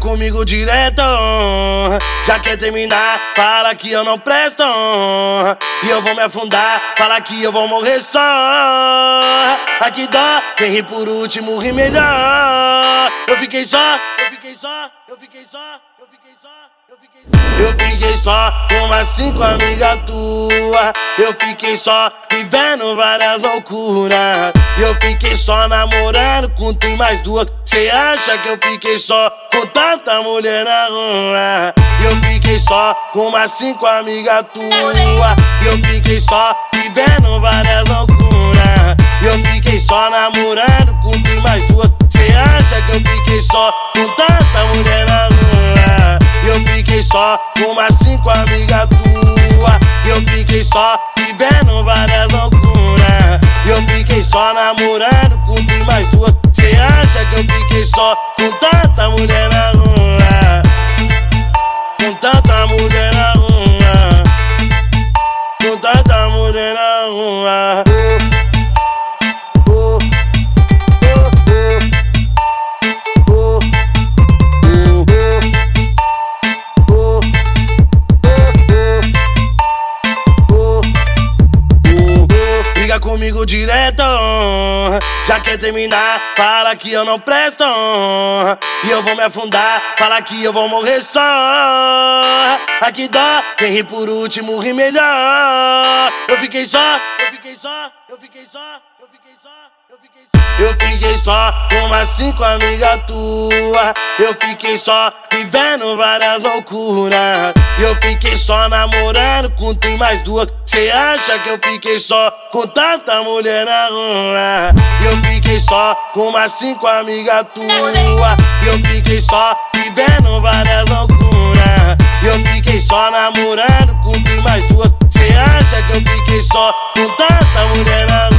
comigo direto, já quer terminar, fala que eu não presto. E eu vou me afundar, fala que eu vou morrer só. Aqui dó, quem ri por último ri melhor. Eu fiquei só, eu fiquei só, eu fiquei só, eu fiquei só. Eu fiquei só, eu fiquei só com umas cinco amigas tua. Eu fiquei só vivendo várias loucuras. Eu fiquei só namorando com e mais duas. Cê acha que eu fiquei só com tanta mulher na rua? Eu fiquei só com umas cinco amigas tua. Eu fiquei só vivendo várias loucuras. Eu fiquei só namorando com e mais duas. Cê acha que eu fiquei só com tanta mulher na rua? Só namorando e mais duas. Cê acha que eu fiquei só com tanta mulher na rua? Com tanta mulher na rua. Com tanta mulher na rua. Comigo direto, já quer terminar, fala que eu não presto. E eu vou me afundar, fala que eu vou morrer só. Aqui dó, quem ri por último ri melhor. Eu fiquei só, eu fiquei só, eu fiquei só, eu fiquei só. Com umas cinco amigas tua. Eu fiquei só vivendo várias loucuras. Eu fiquei só namorando com e mais duas. Cê acha que eu fiquei só com tanta mulher na rua? Eu fiquei só com umas cinco amigas tua. Eu fiquei só vivendo várias loucuras. Eu fiquei só namorando com e mais duas. Cê acha que eu fiquei só com tanta mulher na rua?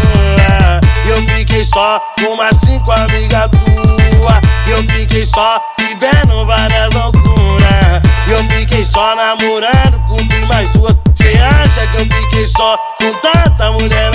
Só com cinco amigas tua. Eu fiquei só vivendo várias loucuras. Eu fiquei só namorando com mais duas. Cê acha que eu fiquei só com tanta mulher